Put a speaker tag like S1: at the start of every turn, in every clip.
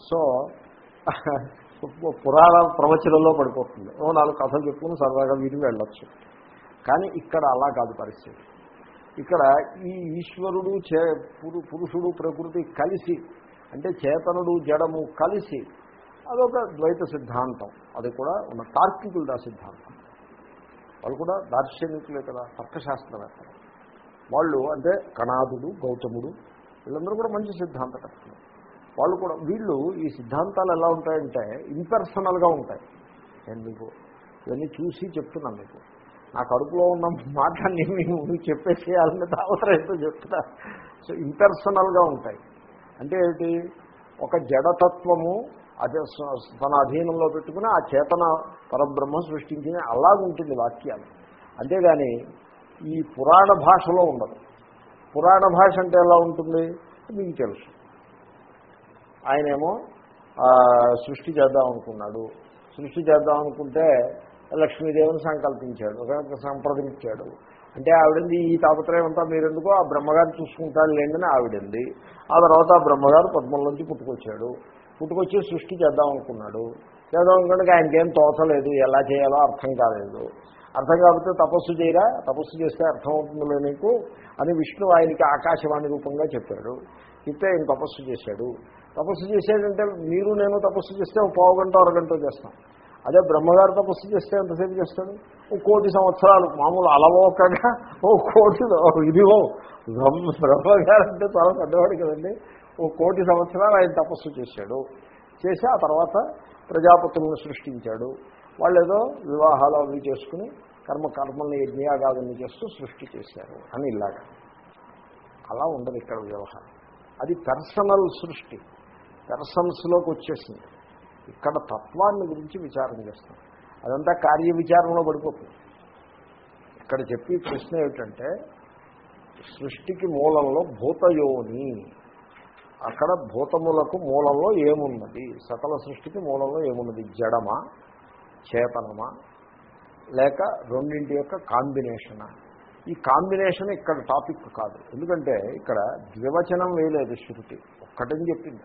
S1: So పురాణ ప్రవచనంలో పడిపోతుంది. ఓ నాలుగు కథలు చెప్పుకుని సరదాగా వీరి వెళ్ళొచ్చు. కానీ ఇక్కడ అలా కాదు పరిస్థితి. ఇక్కడ ఈ ఈశ్వరుడు చే పురు- పురుషుడు ప్రకృతి కలిసి అంటే చేతనుడు జడము కలిసి అదొక ద్వైత సిద్ధాంతం. అది కూడా ఉన్న తార్కికుల సిద్ధాంతం. వాళ్ళు కూడా దార్శనికులే కదా తర్కశాస్త్రవేత్తలు వాళ్ళు అంటే కణాదుడు గౌతముడు వీళ్ళందరూ కూడా మంచి సిద్ధాంతకర్తలు వాళ్ళు కూడా వీళ్ళు ఈ సిద్ధాంతాలు ఎలా ఉంటాయంటే ఇంపర్సనల్గా ఉంటాయి. నేను మీకు ఇవన్నీ చూసి చెప్తున్నాను మీకు. నా కడుపులో ఉన్న మాటని మీకు చెప్పేసేయాలని అవసరంతో చెప్తున్నా. సో ఇంపర్సనల్గా ఉంటాయి. అంటే ఏమిటి? ఒక జడతత్వము అదే తన అధీనంలో పెట్టుకుని ఆ చేతన పరబ్రహ్మ సృష్టించిన అలాగుంటుంది వాక్యాలు. అంతేగాని ఈ పురాణ భాషలో ఉండదు. పురాణ భాష అంటే ఎలా ఉంటుంది? మీకు తెలుసు. ఆయనేమో సృష్టి చేద్దాం అనుకున్నాడు. సృష్టి చేద్దాం అనుకుంటే లక్ష్మీదేవిని సంకల్పించాడు సంప్రదించాడు. అంటే ఆవిడంది ఈ తాపత్రయం అంతా మీరెందుకో ఆ బ్రహ్మగారు చూసుకుంటాడు లేండి ఆవిడంది. ఆ తర్వాత ఆ బ్రహ్మగారు పద్మంలోంచి పుట్టుకొచ్చాడు. పుట్టుకొచ్చి సృష్టి చేద్దాం అనుకున్నాడు. లేదా అనుకుంటే ఆయనకేం తోచలేదు ఎలా చేయాలో అర్థం కాలేదు. అర్థం కాకపోతే తపస్సు చేయరా? తపస్సు చేస్తే అర్థం అవుతుందిలే నీకు? అని విష్ణు ఆయనకి ఆకాశవాణి రూపంగా చెప్పాడు. చెప్తే ఆయన తపస్సు చేశాడు. తపస్సు చేశాడంటే మీరు నేను తపస్సు చేస్తే ఒక పావు గంట అరగంట చేస్తాం. అదే బ్రహ్మగారు తపస్సు చేస్తే ఎంతసేపు చేస్తాడు ఓ కోటి సంవత్సరాలు. మామూలు అలవోకగా ఓ కోటి ఇదిగో బ్రహ్మ బ్రహ్మగారు అంటే చాలా పెద్దవాడు కదండి. ఓ కోటి సంవత్సరాలు ఆయన తపస్సు చేశాడు. చేసి ఆ తర్వాత ప్రజాపతులను సృష్టించాడు. వాళ్ళు ఏదో వివాహాలు అవి చేసుకుని కర్మ కర్మల్ని యజ్ఞయాగాదుల్ని చేస్తూ సృష్టి చేశారు అని ఇలాగా. అలా ఉండదు ఇక్కడ వ్యవహారం. అది పర్సనల్ సృష్టి. పెర్సన్స్లోకి వచ్చేసింది. ఇక్కడ తత్వాన్ని గురించి విచారం చేస్తాం. అదంతా కార్య విచారంలో పడిపోతుంది. ఇక్కడ చెప్పి ప్రశ్న ఏమిటంటే సృష్టికి మూలంలో భూతయోని అక్కడ భూతములకు మూలంలో ఏమున్నది? సకల సృష్టికి మూలంలో ఏమున్నది? జడమా? చేతనమా? లేక రెండింటి యొక్క కాంబినేషనా? ఈ కాంబినేషన్ ఇక్కడ టాపిక్ కాదు. ఎందుకంటే ఇక్కడ ద్వివచనం వేయలేదు శృతి. ఒక్కటని చెప్పింది.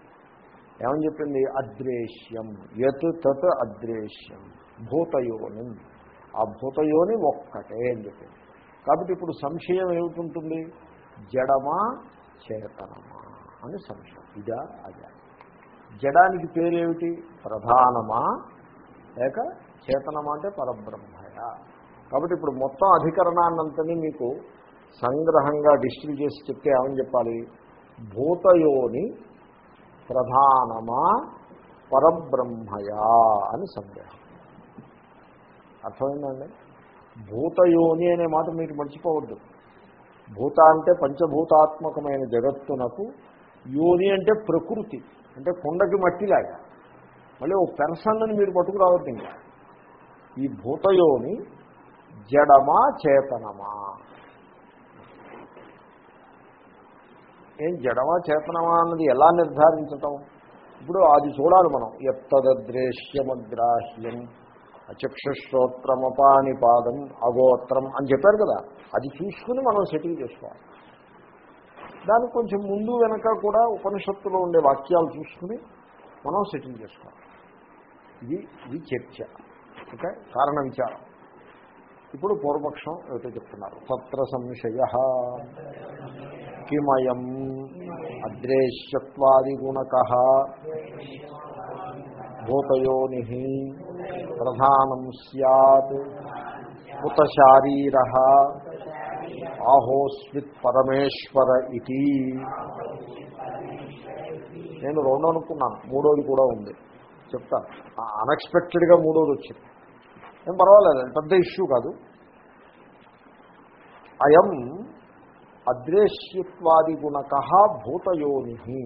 S1: ఏమని చెప్పింది? అద్రేశ్యం యత్ తత్ అద్రేశ్యం భూతయోని. ఆ భూతయోని ఒక్కటే అని చెప్పింది. కాబట్టి ఇప్పుడు సంశయం ఏమిటి జడమా? చేతనమా? అని సంశయం. ఇదా అదా జడానికి పేరేమిటి? ప్రధానమా? లేక చేతనమా అంటే పరబ్రహ్మయ? కాబట్టి ఇప్పుడు మొత్తం అధికరణాన్నంతని మీకు సంగ్రహంగా డిస్ట్రిబ్యూట్ చేసి చెప్తే ఏమని చెప్పాలి? భూతయోని ప్రధానమా? పరబ్రహ్మయా అని సందేహం. అర్థమైందండి? భూతయోని అనే మాట మీరు మర్చిపోవద్దు. భూత అంటే పంచభూతాత్మకమైన జగత్తునకు యోని అంటే ప్రకృతి అంటే కొండకి మట్టిలాగా. మళ్ళీ ఓ పెన్సన్నని మీరు పట్టుకురావద్దు ఇంకా. ఈ భూతయోని జడమా చేతనమా? ఏం జడమా చేతనమా అన్నది ఎలా నిర్ధారించటం? ఇప్పుడు అది చూడాలి మనం. ఎత్తదృశ్యమగ్రాహ్యం అచక్షుశ్రోత్రమపానిపాదం అగోత్రం అని చెప్పారు కదా. అది చూసుకుని మనం సెటిల్ చేసుకోవాలి. దానికి కొంచెం ముందు వెనక కూడా ఉపనిషత్తులో ఉండే వాక్యాలు చూసుకుని మనం సెటిల్ చేసుకోవాలి. ఇది ఇది చర్చ. ఓకే? కారణ విచారం. ఇప్పుడు పూర్వపక్షం ఏదో చెప్తున్నారు. తత్ర సంశయ కిమయం అద్రేశ్యత్వాదిగుణక భూతయోని ప్రధానం సత్ కుత శారీర ఆహోస్విత్ పరమేశ్వర ఇది నేను రెండు అనుకున్నాను మూడోది కూడా ఉంది. చెప్తాను అన్ఎక్స్పెక్టెడ్గా మూడోది వచ్చింది. ఏం పర్వాలేదు పెద్ద ఇష్యూ కాదు. అయం అద్రేశ్యత్వాది గుణక భూతయోని.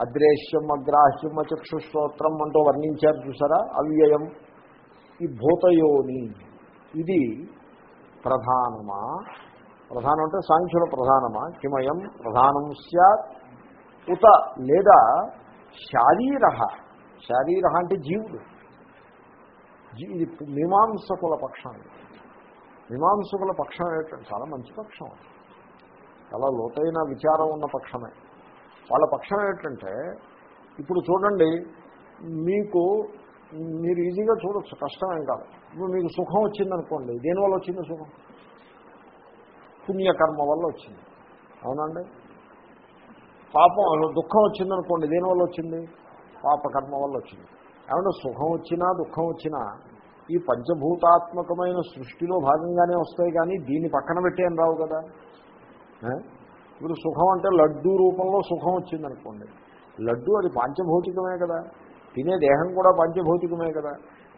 S1: అద్రేశ్యం అగ్రాహ్యం చక్షుశ్రోత్రం అంటూ వర్ణించారు చూసారా? అవ్యయం ఈ భూతయోని. ఇది ప్రధానమా? ప్రధానం అంటే సాంఖ్యుల ప్రధానమా? కిమయం ప్రధానం సత్ ఉత లేదా శారీర శారీర అంటే జీవుడు. ఇది మీమాంసకుల పక్షం. మీమాంసకుల పక్షం ఏంటంటే చాలా మంచి పక్షం. చాలా లోతైన విచారం ఉన్న పక్షమే. వాళ్ళ పక్షం ఏంటంటే ఇప్పుడు చూడండి మీకు మీరు ఈజీగా చూడొచ్చు కష్టమేం కాదు. ఇప్పుడు మీకు సుఖం వచ్చిందనుకోండి దేనివల్ల వచ్చింది సుఖం? పుణ్యకర్మ వల్ల వచ్చింది. అవునండి? పాపం దుఃఖం వచ్చిందనుకోండి దేనివల్ల వచ్చింది? పాపకర్మ వల్ల వచ్చింది. ఏమంటే సుఖం వచ్చినా దుఃఖం వచ్చినా ఈ పంచభూతాత్మకమైన సృష్టిలో భాగంగానే వస్తాయి కానీ దీన్ని పక్కన పెట్టేం రావు కదా? ఇప్పుడు సుఖం అంటే లడ్డూ రూపంలో సుఖం వచ్చిందనుకోండి. లడ్డు అది పంచభౌతికమే కదా. తినే దేహం కూడా పంచభౌతికమే కదా.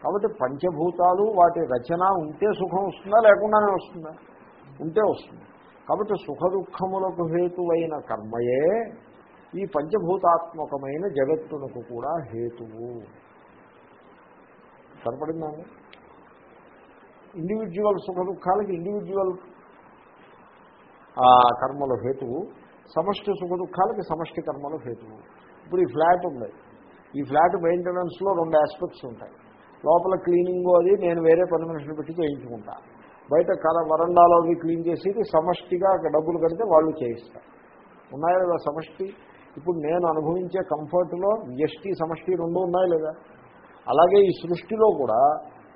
S1: కాబట్టి పంచభూతాలు వాటి రచన ఉంటే సుఖం వస్తుందా లేకుండానే వస్తుందా? ఉంటే వస్తుంది. కాబట్టి సుఖ దుఃఖములకు హేతువైన కర్మయే ఈ పంచభూతాత్మకమైన జగత్తునకు కూడా హేతువు. సరిపడిందండి ఇండివిజువల్ సుఖ దుఃఖాలకి ఇండివిజువల్ కర్మల హేతువు. సమష్టి సుఖ దుఃఖాలకి సమష్టి కర్మల హేతువు. ఇప్పుడు ఈ ఫ్లాట్ ఉంది. ఈ ఫ్లాట్ మెయింటెనెన్స్లో రెండు ఆస్పెక్ట్స్ ఉంటాయి. లోపల క్లీనింగ్ అది నేను వేరే పని మనుషులు పెట్టి చేయించుకుంటాను బయట కర వరండాలో అవి క్లీన్ చేసేది సమష్టిగా డబ్బులు కడితే వాళ్ళు చేయిస్తారు. ఉన్నాయా లేదా సమష్టి? ఇప్పుడు నేను అనుభవించే కంఫర్ట్లో వ్యష్టి సమష్టి రెండు ఉన్నాయి లేదా? అలాగే ఈ సృష్టిలో కూడా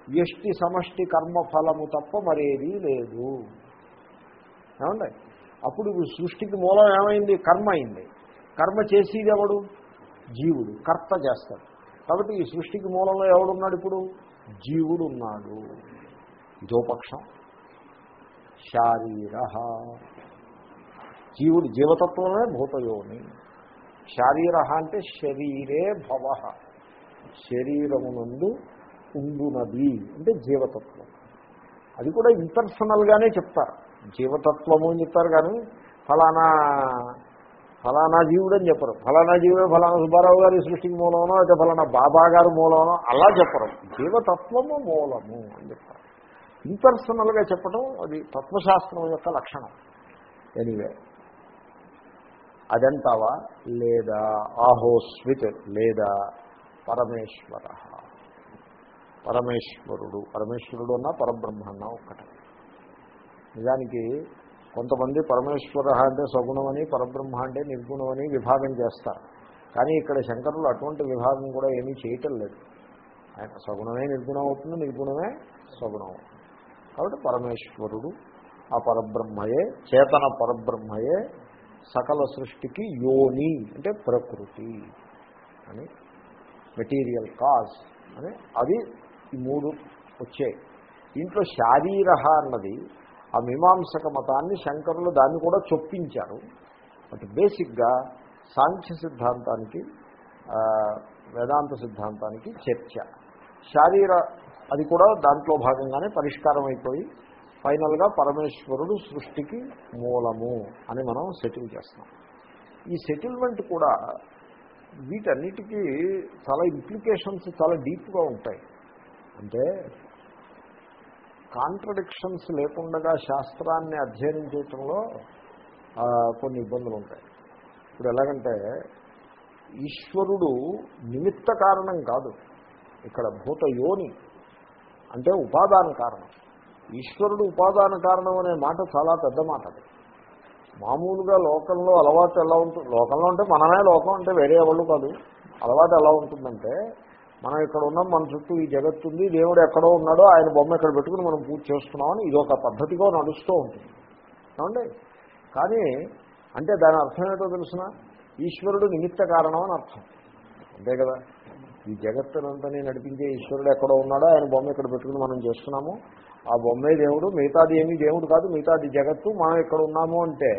S1: వ్యష్టి సమష్టి కర్మఫలము తప్ప మరేదీ లేదు. ఏమండి? అప్పుడు ఇప్పుడు సృష్టికి మూలం ఏమైంది? కర్మ అయింది. కర్మ చేసేది ఎవడు? జీవుడు. కర్త చేస్తాడు. కాబట్టి ఈ సృష్టికి మూలంలో ఎవడున్నాడు ఇప్పుడు? జీవుడు ఉన్నాడు ఇదో పక్షం శారీర. జీవుడు జీవతత్వమే భూతయోని. శారీర అంటే శరీరే భవ. శరీరమునందు ఉండునది అంటే జీవతత్వం. అది కూడా ఇంపర్సనల్గానే చెప్తారు. జీవతత్వము అని చెప్తారు కానీ ఫలానా ఫలానా జీవుడు అని చెప్పరు. ఫలానా జీవుడే ఫలానా సుబ్బారావు గారి సృష్టికి మూలమనో అయితే ఫలానా బాబా గారు మూలమనో అలా చెప్పరు. జీవతత్వము మూలము అని చెప్తారు. ఇంపర్సనల్గా చెప్పడం అది తత్వశాస్త్రం యొక్క లక్షణం. ఎనీవే అదంటావా? లేదా. ఆహోస్విత్ లేదా. పరమేశ్వర. పరమేశ్వరుడు. పరమేశ్వరుడు అన్నా పరబ్రహ్మ అన్నా ఒక్కటే. నిజానికి కొంతమంది పరమేశ్వర అంటే సగుణమని పరబ్రహ్మ అంటే నిర్గుణమని విభాగం చేస్తారు. కానీ ఇక్కడ శంకరులు అటువంటి విభాగం కూడా ఏమీ చేయటం లేదు. ఆయన సగుణమే నిర్గుణం అవుతుంది నిర్గుణమే సగుణం అవుతుంది. కాబట్టి పరమేశ్వరుడు ఆ పరబ్రహ్మయే చేతన పరబ్రహ్మయే సకల సృష్టికి యోని అంటే ప్రకృతి అని మెటీరియల్ కాజ్ అని అది ఈ మూడు వచ్చాయి. దీంట్లో శారీర అన్నది ఆ మీమాంసక మతాన్ని శంకరులు దాన్ని కూడా చొప్పించారు. బట్ బేసిక్గా సాంఖ్య సిద్ధాంతానికి వేదాంత సిద్ధాంతానికి చర్చ. శారీర అది కూడా దాంట్లో భాగంగానే పరిష్కారం అయిపోయి ఫైనల్గా పరమేశ్వరుడు సృష్టికి మూలము అని మనం సెటిల్ చేస్తాం ఈ సెటిల్మెంట్ కూడా వీటన్నిటికీ చాలా ఇంప్లికేషన్స్ చాలా డీప్గా ఉంటాయి. అంటే కాంట్రడిక్షన్స్ లేకుండా శాస్త్రాన్ని అధ్యయనం చేయటంలో కొన్ని ఇబ్బందులు ఉంటాయి. ఇప్పుడు ఎలాగంటే ఈశ్వరుడు నిమిత్త కారణం కాదు. ఇక్కడ భూత యోని అంటే ఉపాదాన కారణం. ఈశ్వరుడు ఉపాదాన కారణం అనే మాట చాలా పెద్ద మాట అది. మామూలుగా లోకంలో అలవాటు ఎలా ఉంటుంది లోకంలో అంటే మనమే లోకం అంటే వేరే ఎవరు కాదు. అలవాటు ఎలా ఉంటుందంటే మనం ఇక్కడ ఉన్నాం మన చుట్టూ ఈ జగత్తు ఉంది దేవుడు ఎక్కడో ఉన్నాడో ఆయన బొమ్మ ఇక్కడ పెట్టుకుని మనం పూజ చేస్తున్నామని ఇది ఒక పద్ధతిగా నడుస్తూ ఉంటుంది. ఏమండి? కానీ అంటే దాని అర్థం ఏంటో తెలిసిన? ఈశ్వరుడు నిమిత్త కారణం అని అర్థం. అంతే కదా? ఈ జగత్తునంతని నడిపించే ఈశ్వరుడు ఎక్కడో ఉన్నాడో ఆయన బొమ్మ ఇక్కడ పెట్టుకుని మనం చేస్తున్నాము. ఆ బొమ్మే దేవుడు మిగతాది ఏమీ దేవుడు కాదు మిగతాది జగత్తు మనం ఇక్కడ ఉన్నాము అంటే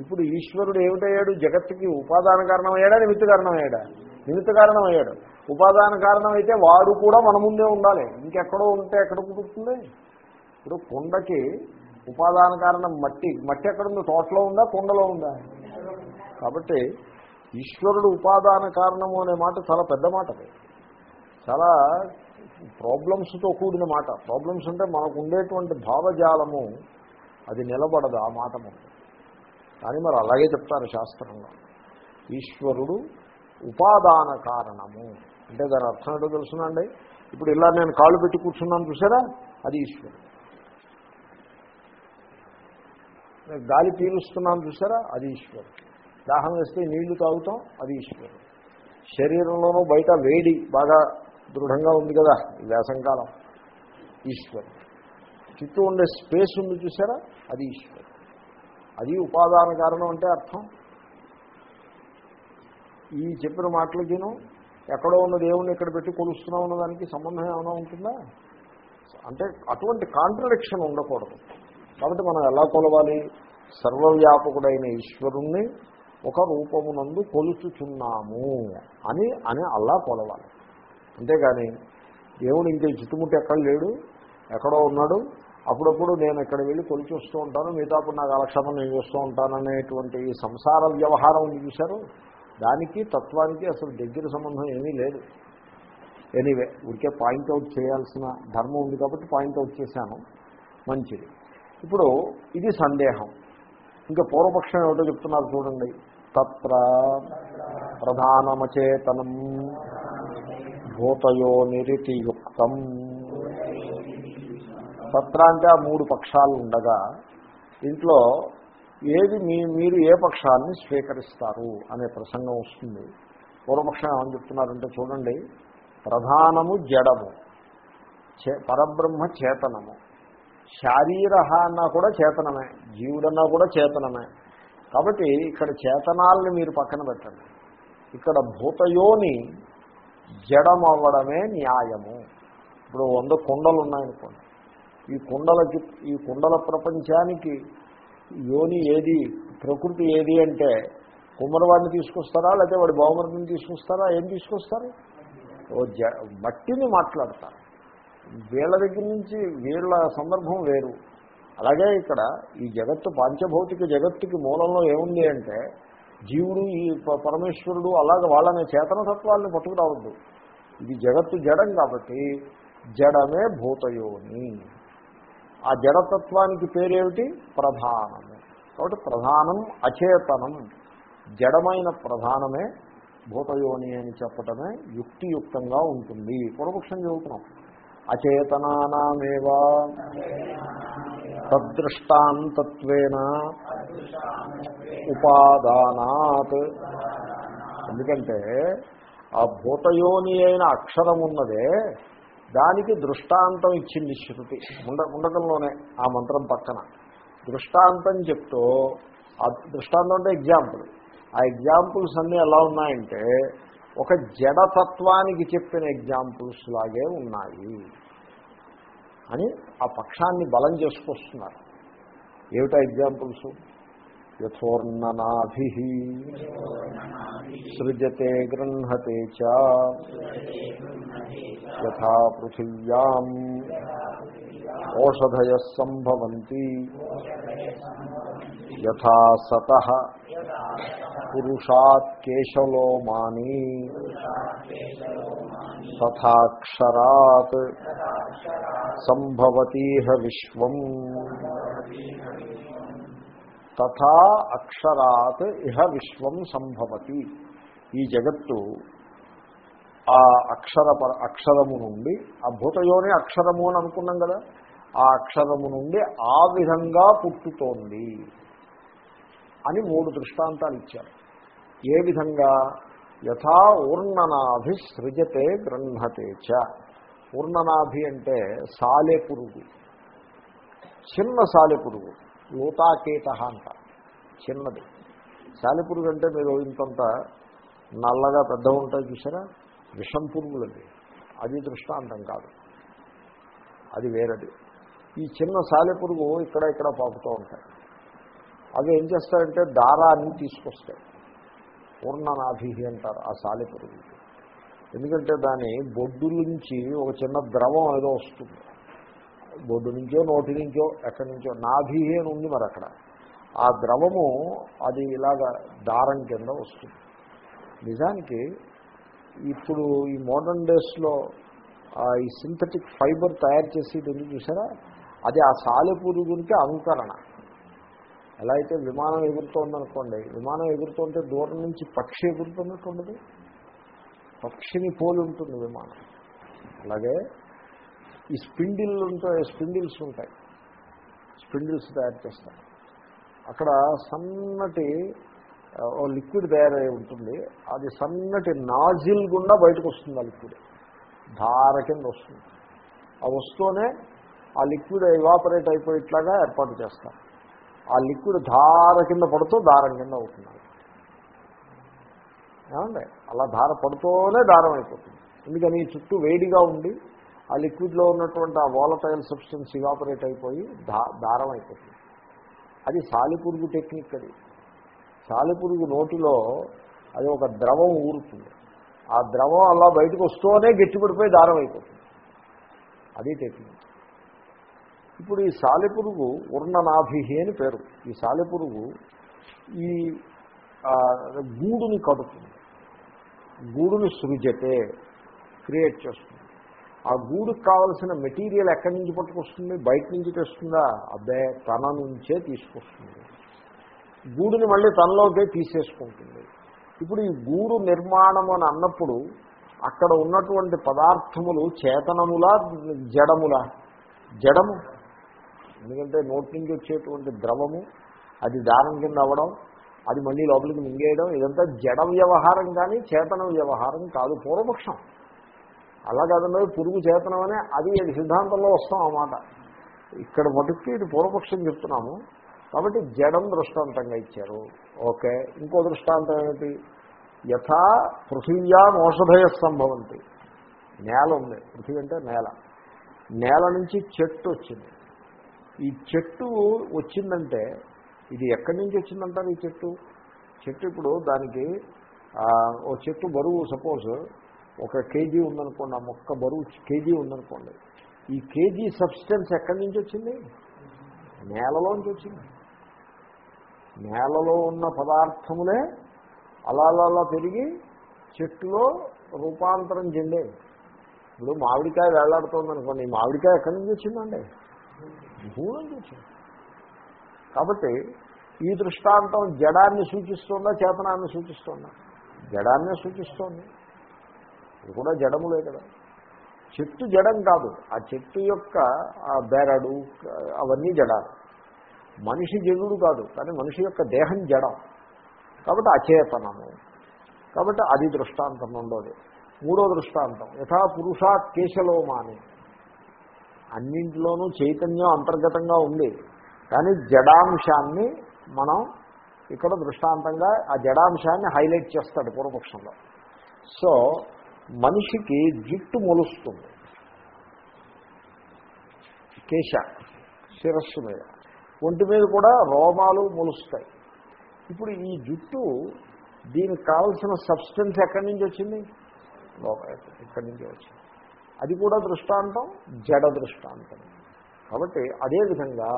S1: ఇప్పుడు ఈశ్వరుడు ఏమిటయ్యాడు? జగత్తుకి ఉపాదాన కారణం అయ్యాడా నిమిత్త కారణం అయ్యాడా నిమిత్త కారణం అయ్యాడు ఉపాదాన కారణం అయితే వాడు కూడా మన ముందే ఉండాలి. ఇంకెక్కడో ఉంటే ఎక్కడ కుదురుతుంది? ఇప్పుడు కుండకి ఉపాదాన కారణం మట్టి. మట్టి ఎక్కడుందో? తోటలో ఉందా? కుండలో ఉందా? కాబట్టి ఈశ్వరుడు ఉపాదాన కారణము అనే మాట చాలా పెద్ద మాట అది. చాలా ప్రాబ్లమ్స్తో కూడిన మాట. ప్రాబ్లమ్స్ అంటే మనకు ఉండేటువంటి భావజాలము అది నిలబడదు ఆ మాట కానీ మరి అలాగే చెప్తారు శాస్త్రంలో. ఈశ్వరుడు ఉపాదాన కారణము. అంటే దాని అర్థం ఏంటో తెలుసునండి ఇప్పుడు ఇలా నేను కాళ్ళు పెట్టి కూర్చున్నాను చూసారా? అది ఈశ్వరుడు. నేను గాలి పీలుస్తున్నాను చూసారా? అది ఈశ్వరుడు. దాహం వేస్తే నీళ్ళు తాగుతాం అది ఈశ్వరుడు. శరీరంలోనూ బయట వేడి బాగా దృఢంగా ఉంది కదా ఈ వేసంకాలం ఈశ్వరుడు. చుట్టూ ఉండే స్పేస్ ఉంది చూసారా? అది ఈశ్వరుడు. అది ఉపాదాన కారణం అంటే అర్థం. ఈ చెప్పిన మాటలకిను ఎక్కడో ఉన్న దేవుణ్ణి ఇక్కడ పెట్టి కొలుస్తున్నాం ఉన్న దానికి సంబంధం ఏమైనా ఉంటుందా? అంటే అటువంటి కాంట్రడిక్షన్ ఉండకూడదు. కాబట్టి మనం ఎలా కొలవాలి? సర్వవ్యాపకుడైన ఈశ్వరుణ్ణి ఒక రూపమునందు కొలుచుచున్నాము అని అని అలా కొలవాలి. అంతేగాని దేవుడు ఇంకే చుట్టుముట్టి ఎక్కడ లేడు ఎక్కడో ఉన్నాడు అప్పుడప్పుడు నేను ఇక్కడ వెళ్ళి కొలిచి వస్తూ ఉంటాను మిగతాప్పుడు నాకు అలక్షణం నేను చూస్తూ ఉంటాను అనేటువంటి ఈ సంసార వ్యవహారం ఉంది చూశారు? దానికి తత్వానికి అసలు దగ్గర సంబంధం ఏమీ లేదు. ఎనీవే ఊరికే పాయింట్అవుట్ చేయాల్సిన ధర్మం ఉంది కాబట్టి పాయింట్అవుట్ చేశాను. మంచిది. ఇప్పుడు ఇది సందేహం. ఇంకా పూర్వపక్షం ఏమిటో చెప్తున్నారు చూడండి. తత్ర ప్రధానమచేతనం భూతయో నిరితియుక్తం. తత్ర అంటే ఆ మూడు పక్షాలు ఉండగా దీంట్లో ఏది మీ మీరు ఏ పక్షాన్ని స్వీకరిస్తారు అనే ప్రసంగం వస్తుంది. పూర్వపక్షం ఏమని చెప్తున్నారంటే చూడండి ప్రధానము జడము చే పరబ్రహ్మ చేతనము. శారీర అన్నా కూడా చేతనమే జీవుడన్నా కూడా చేతనమే. కాబట్టి ఇక్కడ చేతనాలని మీరు పక్కన పెట్టండి. ఇక్కడ భూతయోని జడమవ్వడమే న్యాయము. ఇప్పుడు వంద కుండలు ఉన్నాయనుకోండి ఈ కుండలకి ఈ కుండల ప్రపంచానికి యోని ఏది ప్రకృతి ఏది అంటే కుమ్మరవాడిని తీసుకొస్తారా లేకపోతే వాడి బావమరిని తీసుకొస్తారా ఏం తీసుకొస్తారు? ఓ జ మట్టిని మాట్లాడతారు. వీళ్ళ దగ్గర నుంచి వీళ్ళ సందర్భం వేరు. అలాగే ఇక్కడ ఈ జగత్తు పాంచభౌతిక జగత్తుకి మూలంలో ఏముంది అంటే జీవుడు ఈ పరమేశ్వరుడు అలాగే వాళ్ళని చేతనతత్వాన్ని పట్టుకురావద్దు. ఇది జగత్తు జడం కాబట్టి జడమే భూతయోని. ఆ జడతత్వానికి పేరేమిటి? ప్రధానము. కాబట్టి ప్రధానం అచేతనం. జడమైన ప్రధానమే భూతయోని అని చెప్పటమే యుక్తియుక్తంగా ఉంటుంది. పూర్వపక్షం చదువుతున్నాం. అచేతనానామేవా తద్దృష్టాంతత్వేన ఉపాదానాత్. ఎందుకంటే ఆ భూతయోని అయిన అక్షరం ఉన్నదే దానికి దృష్టాంతం ఇచ్చింది శృతి. ఉండ ఉండటంలోనే ఆ మంత్రం పక్కన. దృష్టాంతం చెప్తూ ఆ దృష్టాంతం అంటే ఎగ్జాంపుల్. ఆ ఎగ్జాంపుల్స్ అన్నీ ఎలా ఉన్నాయంటే ఒక జడతత్వానికి చెప్పిన ఎగ్జాంపుల్స్ లాగే ఉన్నాయి. అని ఆ పక్షాన్ని బలం చేసుకొస్తున్నారు. ఏమిటా ఎగ్జాంపుల్స్ యథోర్ణనాభి సృజతే గృహతే చ యథా పృథివ్యాం ఓషధయ సంభవంతి యథా సత పురుషాత్ కేశలోమాని తథాక్షరాత్ సంభవతీహ విశ్వం. తథా అక్షరాత్ ఇహ విశ్వం సంభవతి. ఈ జగత్తు ఆ అక్షర అక్షరము నుండి ఆ భూతయోని అక్షరము అని అనుకున్నాం కదా ఆ అక్షరము నుండి ఆ విధంగా పుట్టుతోంది అని మూడు దృష్టాంతాలు ఇచ్చారు. ఏ విధంగా? యథా ఊర్ణనాభి సృజతే గృహతే చ. పూర్ణనాభి అంటే సాలె పురుగు. చిన్న సాలె పురుగు. లోతాకేత అంట. చిన్నది. సాలెపురుగు అంటే మీరు ఇంతంత నల్లగా పెద్ద ఉంటాయి చూసారా? విషం పురుగులది అది దృష్టాంతం కాదు. అది వేరది. ఈ చిన్న సాలెపురుగు ఇక్కడ ఇక్కడ పాకుతూ ఉంటాయి. అవి ఏం చేస్తారంటే దారాన్ని తీసుకొస్తాయి. పూర్ణనాభి అంటారు ఆ సాలెపురుగు ఎందుకంటే దాని బొడ్డు నుంచి ఒక చిన్న ద్రవం ఏదో వస్తుంది. బొడ్డు నుంచో నోటి నుంచో ఎక్కడి నుంచో నాభి అని ఉంది మరి అక్కడ ఆ ద్రవము అది ఇలాగా దారం కింద వస్తుంది. నిజానికి ఇప్పుడు ఈ మోడర్న్ డేస్లో ఈ సింథటిక్ ఫైబర్ తయారు చేసేది ఎందుకు చూసారా? అది ఆ సాలెపురుగునికి అనుకరణ. ఎలా అయితే విమానం ఎగురుతోందనుకోండి విమానం ఎగురుతుంటే దూరం నుంచి పక్షి ఎగురుతున్నట్టు ఉండదు. పక్షిని పోలి ఉంటుంది విమానం. అలాగే ఈ స్పిండిల్ ఉంటాయి స్పిండిల్స్ ఉంటాయి. స్పిండిల్స్ తయారు చేస్తారు. అక్కడ సన్నటి ఓ లిక్విడ్ తయారై ఉంటుంది. అది సన్నటి నాజిల్ గుండా బయటకు వస్తుంది ఆ లిక్విడ్. ధార కింద వస్తుంది. ఆ వస్తూనే ఆ లిక్విడ్ ఎవాపరేట్ అయిపోయేట్లాగా ఏర్పాటు చేస్తారు. ఆ లిక్విడ్ ధార కింద పడుతూ దారం కింద అవుతుంది. ఏమండి? అలా ధార పడుతూనే దారం అయిపోతుంది. ఎందుకని? చుట్టూ వేడిగా ఉండి ఆ లిక్విడ్లో ఉన్నటువంటి ఆ వాలటైల్ సబ్స్టెన్స్ ఇవాపరేట్ అయిపోయి దారం అయిపోతుంది. అది సాలిపురుగు టెక్నిక్ అది. సాలిపురుగు నోటిలో అది ఒక ద్రవం ఊరుతుంది. ఆ ద్రవం అలా బయటకు వస్తూనే గట్టిపడిపోయి దారం అయిపోతుంది. అది టెక్నిక్. ఇప్పుడు ఈ సాలెపురుగు వర్ణనాభి అని పేరు. ఈ సాలెపురుగు ఈ గూడుని కడుతుంది గూడుని సృజతే క్రియేట్ చేస్తుంది. ఆ గూడుకు కావలసిన మెటీరియల్ ఎక్కడి నుంచి పట్టుకొస్తుంది? బయట నుంచి తెస్తుందా? అబ్బే తన నుంచే తీసుకొస్తుంది. గూడుని మళ్ళీ తనలోకే తీసేసుకుంటుంది. ఇప్పుడు ఈ గూడు నిర్మాణం అని అన్నప్పుడు అక్కడ ఉన్నటువంటి పదార్థములు చేతనములా జడములా? జడము. ఎందుకంటే నోటి నుంచి వచ్చేటువంటి ద్రవము అది దారం కింద అవ్వడం అది మళ్ళీ లోపలికి మింగేయడం ఇదంతా జడ వ్యవహారం కానీ చేతన వ్యవహారం కాదు పూర్వపక్షం. అలా కాదండి పురుగు చేతనం అనే అది సిద్ధాంతంలో వస్తాం అన్నమాట ఇక్కడ మటుక్కి ఇది పూర్వపక్షం చెప్తున్నాము. కాబట్టి జడం దృష్టాంతంగా ఇచ్చారు. ఓకే. ఇంకో దృష్టాంతం ఏమిటి? యథా పృథివ్యా ఔషధయ సంభవంతి. నేల ఉంది. పృథివీ అంటే నేల. నేల నుంచి చెట్టు వచ్చింది. ఈ చెట్టు వచ్చిందంటే ఇది ఎక్కడి నుంచి వచ్చిందంటారు ఈ చెట్టు? చెట్టు ఇప్పుడు దానికి ఓ చెట్టు బరువు సపోజ్ ఒక కేజీ ఉందనుకోండి ఆ మొక్క బరువు కేజీ ఉందనుకోండి. ఈ కేజీ సబ్స్టెన్స్ ఎక్కడి నుంచి వచ్చింది? నేలలోంచి వచ్చింది. నేలలో ఉన్న పదార్థములే అలా అలా పెరిగి చెట్టులో రూపాంతరం చెందే ఇప్పుడు మామిడికాయ వేలాడుతోంది అనుకోండి మామిడికాయ ఎక్కడి నుంచి వచ్చిందండి? భూమి నుంచి వచ్చింది. కాబట్టి ఈ దృష్టాంతం జడాన్ని సూచిస్తుందా చేతనాన్ని సూచిస్తుందా? జడాన్నే సూచిస్తోంది. ఇది కూడా జడములే కదా. చెట్టు జడం కాదు. ఆ చెట్టు యొక్క ఆ బెరడు అవన్నీ జడాలు. మనిషి జడుడు కాదు కానీ మనిషి యొక్క దేహం జడం. కాబట్టి అచేతనము. కాబట్టి అది దృష్టాంతం రెండోది. మూడో దృష్టాంతం యథా పురుషాత్ కేశలోమాని. అన్నింటిలోనూ చైతన్యం అంతర్గతంగా ఉంది. కానీ జడాంశాన్ని మనం ఇక్కడ దృష్టాంతంగా ఆ జడాంశాన్ని హైలైట్ చేస్తాడు పూర్వపక్షంలో. సో మనిషికి జుట్టు మొలుస్తుంది. కేశ శిరస్సు మీద. ఒంటి మీద కూడా రోమాలు మొలుస్తాయి. ఇప్పుడు ఈ జుట్టు దీనికి కావలసిన సబ్స్టెన్స్ ఎక్కడి నుంచి వచ్చింది? ఇక్కడి నుంచి వచ్చింది? అది కూడా దృష్టాంతం జడ దృష్టాంతం. కాబట్టి అదేవిధంగా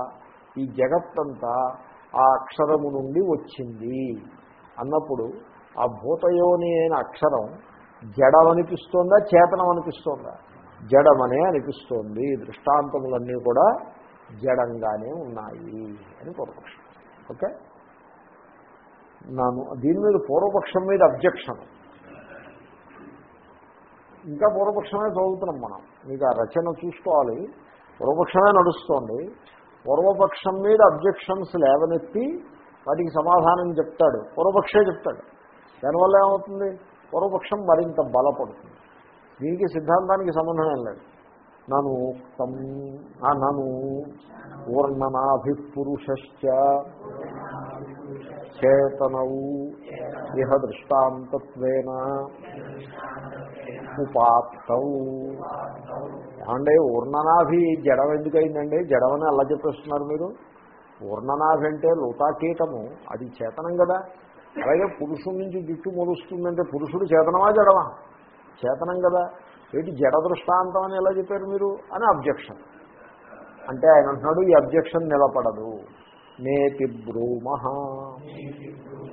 S1: ఈ జగత్తంతా ఆ అక్షరము నుండి వచ్చింది. అన్నప్పుడు ఆ భూతయోని అయిన అక్షరం జడమనిపిస్తోందా చేతనం అనిపిస్తోందా జడమనే అనిపిస్తోంది. దృష్టాంతములన్నీ కూడా జడంగానే ఉన్నాయి అని పూర్వపక్షం. ఓకే? నాను దీని మీద పూర్వపక్షం మీద అబ్జెక్షన్. ఇంకా పూర్వపక్షమే చదువుతున్నాం మనం. మీకు ఆ రచన చూసుకోవాలి. పూర్వపక్షమే నడుస్తోంది. పూర్వపక్షం మీద అబ్జెక్షన్స్ లేవనెత్తి వాటికి సమాధానం చెప్తాడు. పూర్వపక్షే చెప్తాడు. దానివల్ల ఏమవుతుంది? పూర్వపక్షం మరింత బలపడుతుంది. దీనికి సిద్ధాంతానికి సంబంధం ఏం లేదు. నను ఉక్తం నను పూర్ణనాభిపురుషశ్చ చేతనవు ఇహ దృష్టాంతత్వేన ఉపాత్తౌ అంటే ఊర్ణనాభి జడం ఎందుకయిందండి జడమని అలా చెప్పేస్తున్నారు మీరు? ఊర్ణనాభి అంటే లోతాకీటము అది చేతనం కదా. అలాగే పురుషుడి నుంచి జుట్టు మొలుస్తుందంటే పురుషుడు చేతనమా జడమా చేతనం కదా. ఏంటి జడ దృష్టాంతం అని ఎలా చెప్పారు మీరు? అని అబ్జెక్షన్. అంటే ఆయన అంటున్నాడు ఈ అబ్జెక్షన్ నిలబడదు. నేతి బ్రూమ.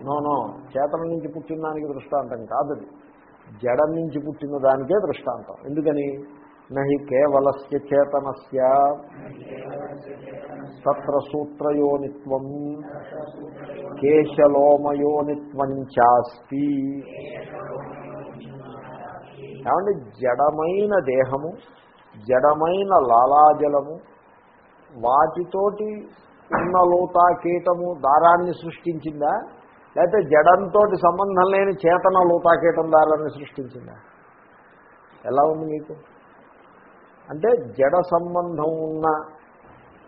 S1: నోనో నో చేతనం నుంచి పుట్టిన దానికి దృష్టాంతం కాదది జడం నుంచి పుట్టిన దానికే దృష్టాంతం. ఎందుకని? నహి కేవలస్య చేతనస్య. తత్ర సూత్రయోనిత్వం. కేశలోమయోనిత్వం చాస్తి. ఏమంటే జడమైన దేహము జడమైన లాలాజలము వాటితోటి ఉన్న లోతా కీటము దారాన్ని సృష్టించిందా? లేకపోతే జడంతో సంబంధం లేని చేతన లోతాకీటం దారాన్ని సృష్టించిందా? ఎలా ఉంది మీకు? అంటే జడ సంబంధం ఉన్న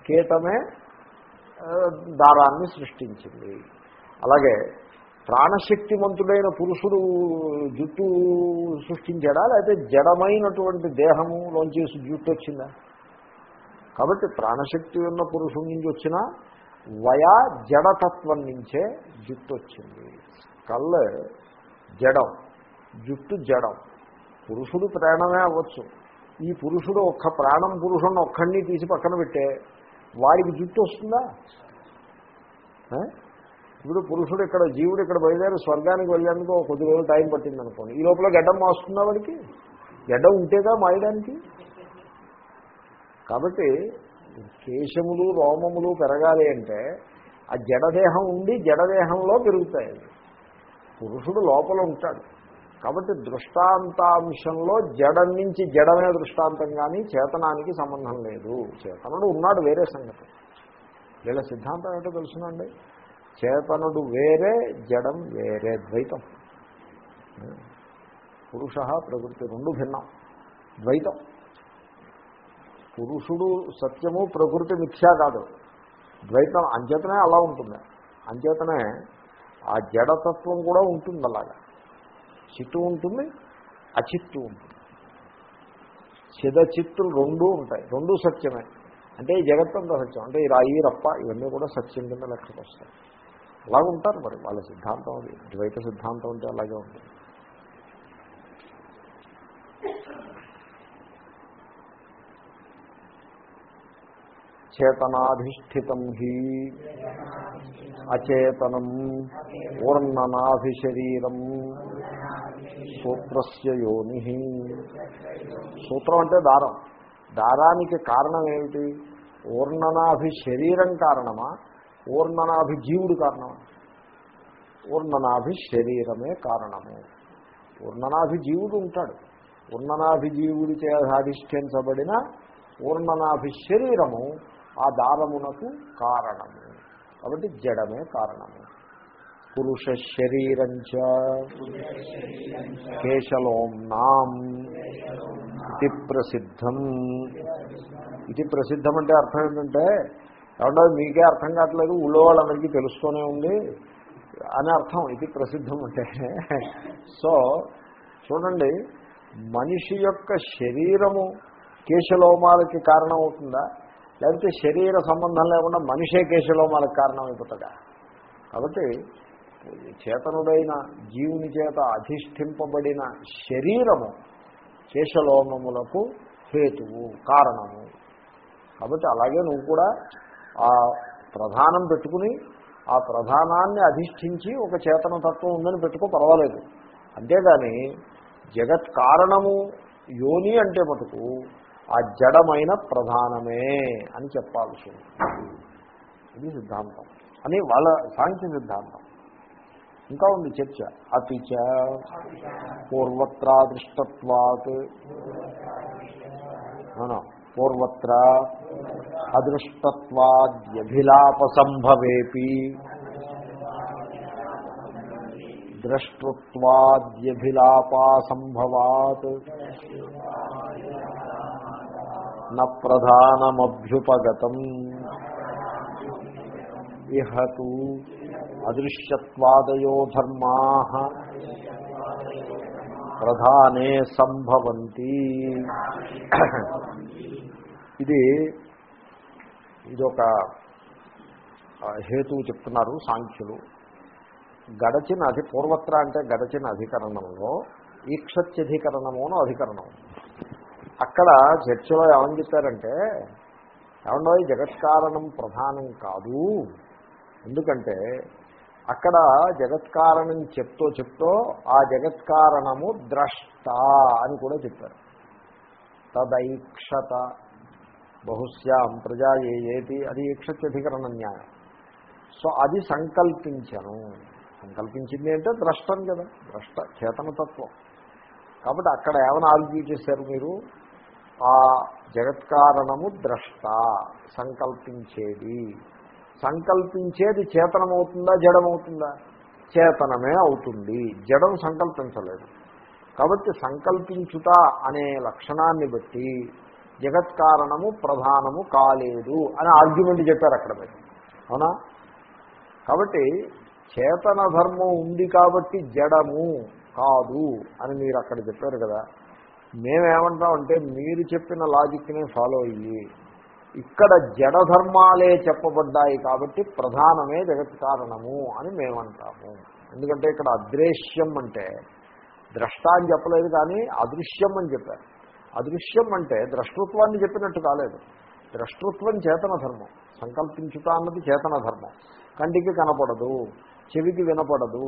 S1: కీటమే దారాన్ని సృష్టించింది. అలాగే ప్రాణశక్తిమంతుడైన పురుషుడు జుట్టు సృష్టించాడా? లేకపోతే జడమైనటువంటి దేహములోంచి జుట్టు వచ్చిందా కాబట్టి ప్రాణశక్తి ఉన్న పురుషుడి నుంచి వచ్చిన వయా జడతత్వం నుంచే జుట్టు వచ్చింది. కళ్ళు జడం జుట్టు జడం. పురుషుడు ప్రాణమే అవ్వచ్చు. ఈ పురుషుడు ఒక్క ప్రాణం పురుషుడిని ఒక్కడిని తీసి పక్కన పెట్టే వాడికి జుట్టు వస్తుందా? ఇప్పుడు పురుషుడు ఇక్కడ జీవుడు ఇక్కడ బయలుదేరి స్వర్గానికి వెళ్ళేందుకు ఒక కొద్ది రోజులు టైం పట్టింది అనుకోండి ఈ లోపల గడ్డం మాస్తుందా వాడికి? గడ్డం ఉంటేగా మాయడానికి? కాబట్టి కేశములు రోమములు పెరగాలి అంటే ఆ జడదేహం ఉండి జడదేహంలో పెరుగుతాయి. పురుషుడు లోపల ఉంటాడు. కాబట్టి దృష్టాంతాంశంలో జడం నుంచి జడమే దృష్టాంతం కానీ చేతనానికి సంబంధం లేదు. చేతనుడు ఉన్నాడు వేరే సంగతి. వీళ్ళ సిద్ధాంతం ఏంటో తెలుసునండి? చేతనుడు వేరే జడం వేరే ద్వైతం. పురుష ప్రకృతి రెండు భిన్నం. ద్వైతం. పురుషుడు సత్యము ప్రకృతి మిథ్యా కాదు. ద్వైతం అంచేతనే అలా ఉంటుంది. అంచేతనే ఆ జడతత్వం కూడా ఉంటుంది అలాగా. చిత్తు ఉంటుంది అచిత్తు ఉంటుంది. చిదచిత్తులు రెండూ ఉంటాయి. రెండూ సత్యమే. అంటే ఈ జగత్తంతా సత్యం. అంటే ఈ రాయి రప్ప ఇవన్నీ కూడా సత్యం కింద లెక్కకు వస్తాయి అలా ఉంటారు మరి వాళ్ళ సిద్ధాంతం అది. ద్వైత సిద్ధాంతం అంటే అలాగే ఉంటుంది. చేతనాధిష్ఠితం హి. అచేతనం ఊర్ణనాభిశరీరం సూత్రస్య యోని. సూత్రం అంటే దారం. దారానికి కారణం ఏమిటి? ఊర్ణనాభి శరీరం కారణమా? ఊర్ణనాభి జీవుడు కారణమా? ఊర్ణనాభి శరీరమే కారణము. ఊర్ణనాభి జీవుడు ఉంటాడు. ఊర్ణనాభి జీవుడి చే అధిష్ఠించబడిన ఊర్ణనాభి శరీరము ఆ దారమునకు కారణము. కాబట్టి జడమే కారణము. పురుష శరీరంచ కేశలోంనాం ఇది ప్రసిద్ధం. ఇది ప్రసిద్ధం అంటే అర్థం ఏంటంటే ఏమన్నా మీకే అర్థం కావట్లేదు ఊళ్ళో వాళ్ళందరికీ తెలుస్తూనే ఉంది అని అర్థం. ఇది ప్రసిద్ధం అంటే. సో చూడండి మనిషి యొక్క శరీరము కేశలోమాలకి కారణం అవుతుందా లేకపోతే శరీర సంబంధం లేకుండా మనిషే కేశలోమాలకు కారణం అయిపోతుందా కాబట్టి చేతనుడైన జీవుని చేత అధిష్ఠింపబడిన శరీరము కేశలోమములకు హేతువు కారణము. కాబట్టి అలాగే నువ్వు కూడా ఆ ప్రధానం పెట్టుకుని ఆ ప్రధానాన్ని అధిష్ఠించి ఒక చేతన తత్వం ఉందని పెట్టుకో పర్వాలేదు. అంతేగాని జగత్ కారణము యోని అంటే మటుకు ఆ జడమైన ప్రధానమే అని చెప్పాల్సి ఉంది. ఇది సిద్ధాంతం. అని వాళ్ళ సాంఖ్య సిద్ధాంతం. ఇంకా ఉంది చర్చ. అతి చ పూర్వత్రా దృష్టత్వాత్ పూర్వత్ర అదృష్టత్వాద్యభిలాప సంభవేపి ద్రష్టృత్వాద్యభిలాపా సంభవాత్ న ప్రధానమభ్యుపగతం ఇహతు అదృశ్యత్వాదయో ధర్మా ప్రధానే సంభవంతి ఇది ఇదొక హేతువు చెప్తున్నారు సాంఖ్యులు. గడచిన అధి పూర్వత్ర అంటే గడచిన అధికరణంలో ఈక్షత్యధికరణము అధికరణం. అక్కడ చర్చలో ఏమని చెప్పారంటే ఏమన్నా జగత్కారణం ప్రధానం కాదు. ఎందుకంటే అక్కడ జగత్కారణం చెప్తూ చెప్తూ ఆ జగత్కారణము ద్రష్ట అని కూడా చెప్పారు. తదైక్షత. బహుశ్యాం ప్రజా ఏ ఏది అది ఈక్షత్యధికరణ న్యాయం. సో అది సంకల్పించను. సంకల్పించింది అంటే ద్రష్టం కదా ద్రష్ట చేతనతత్వం. కాబట్టి అక్కడ ఏమైనా ఆర్గ్యూ చేశారు మీరు? ఆ జగత్కారణము ద్రష్ట సంకల్పించేది. సంకల్పించేది చేతనమవుతుందా జడమవుతుందా? చేతనమే అవుతుంది. జడం సంకల్పించలేదు. కాబట్టి సంకల్పించుట అనే లక్షణాన్ని బట్టి జగత్ కారణము ప్రధానము కాలేదు అని ఆర్గ్యుమెంట్ చెప్పారు అక్కడ మీరు. అవునా? కాబట్టి చేతన ధర్మం ఉంది కాబట్టి జడము కాదు అని మీరు అక్కడ చెప్పారు కదా. మేమేమంటామంటే మీరు చెప్పిన లాజిక్ని ఫాలో అయ్యి ఇక్కడ జడధర్మాలే చెప్పబడ్డాయి కాబట్టి ప్రధానమే జగత్ కారణము అని మేమంటాము. ఎందుకంటే ఇక్కడ అదృశ్యం అంటే ద్రష్ట అని చెప్పలేదు కానీ అదృశ్యం అని చెప్పారు. అదృశ్యం అంటే ద్రష్టృత్వాన్ని చెప్పినట్టు కాలేదు. ద్రష్టృత్వం చేతన ధర్మం. సంకల్పించుట అన్నది చేతన ధర్మం. కంటికి కనపడదు చెవికి వినపడదు.